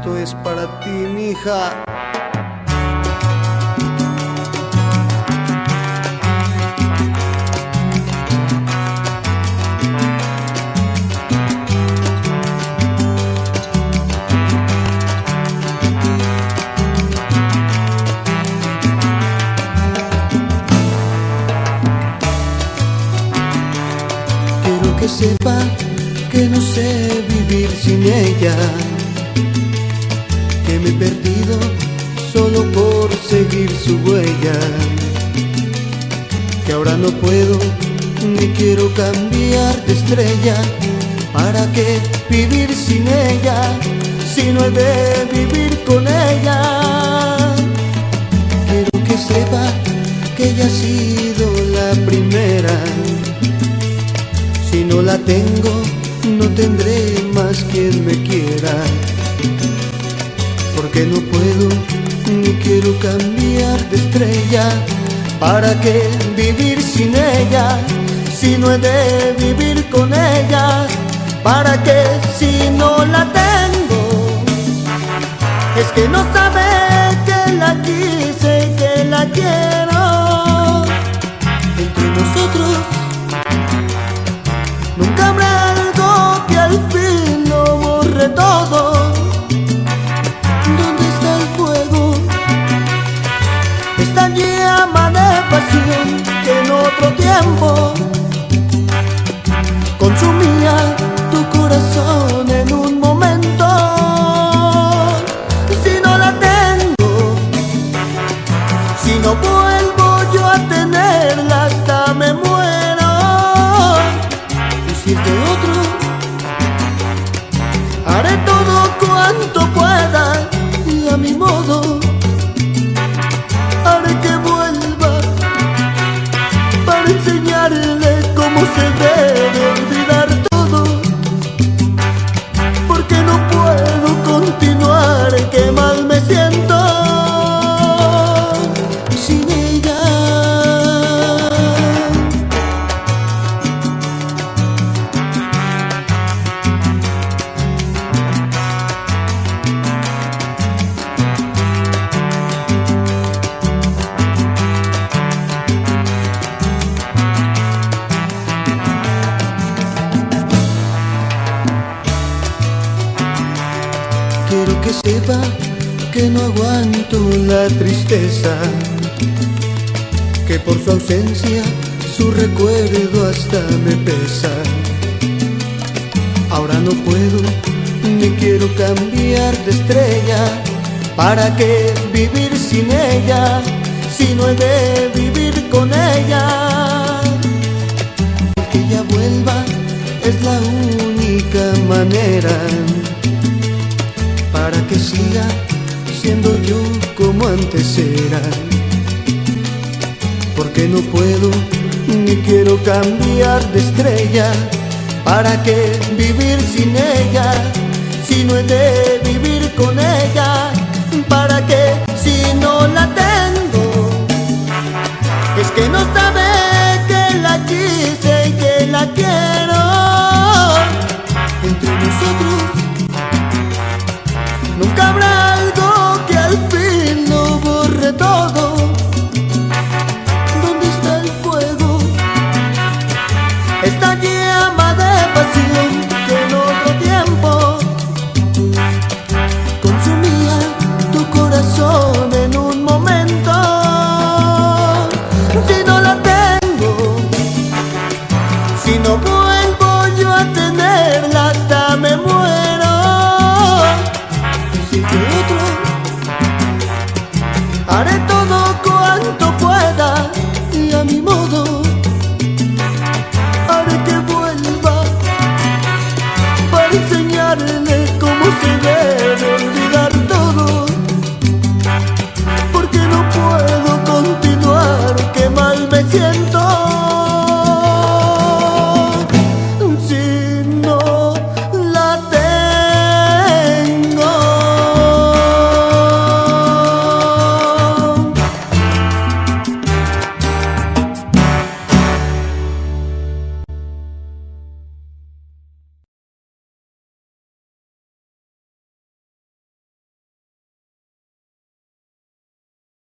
Esto es para ti, mija. Quiero que sepa que no sé vivir sin ella, me he perdido solo por seguir su huella, que ahora no puedo ni quiero cambiar de estrella, ¿para qué vivir sin ella si no he de vivir con ella? Quiero que sepa que ella ha sido la primera. Si no la tengo, no tendré más quien me quiera. Porque no puedo ni quiero cambiar de estrella. ¿Para qué vivir sin ella? Si no he de vivir con ella. ¿Para qué si no la tengo? Es que no sabe que la quise que la quiero. Otro tiempo sevdim sepa que no aguanto la tristeza, que por su ausencia su recuerdo hasta me pesa. Ahora no puedo ni quiero cambiar de estrella, ¿para qué vivir sin ella si no he de vivir con ella? Que ella vuelva es la única manera siga siendo yo como antes era. Porque no puedo ni quiero cambiar de estrella. ¿Para qué vivir sin ella si no he de vivir con ella? ¿Para qué si no la tengo? Es que no sabe que la quise y que la quiero. Entre nosotros pasión que en otro tiempo consumía tu corazón en un momento. Si no la tengo, si no vuelvo yo a tenerla hasta me muero si otro haré